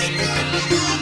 ¡Gracias!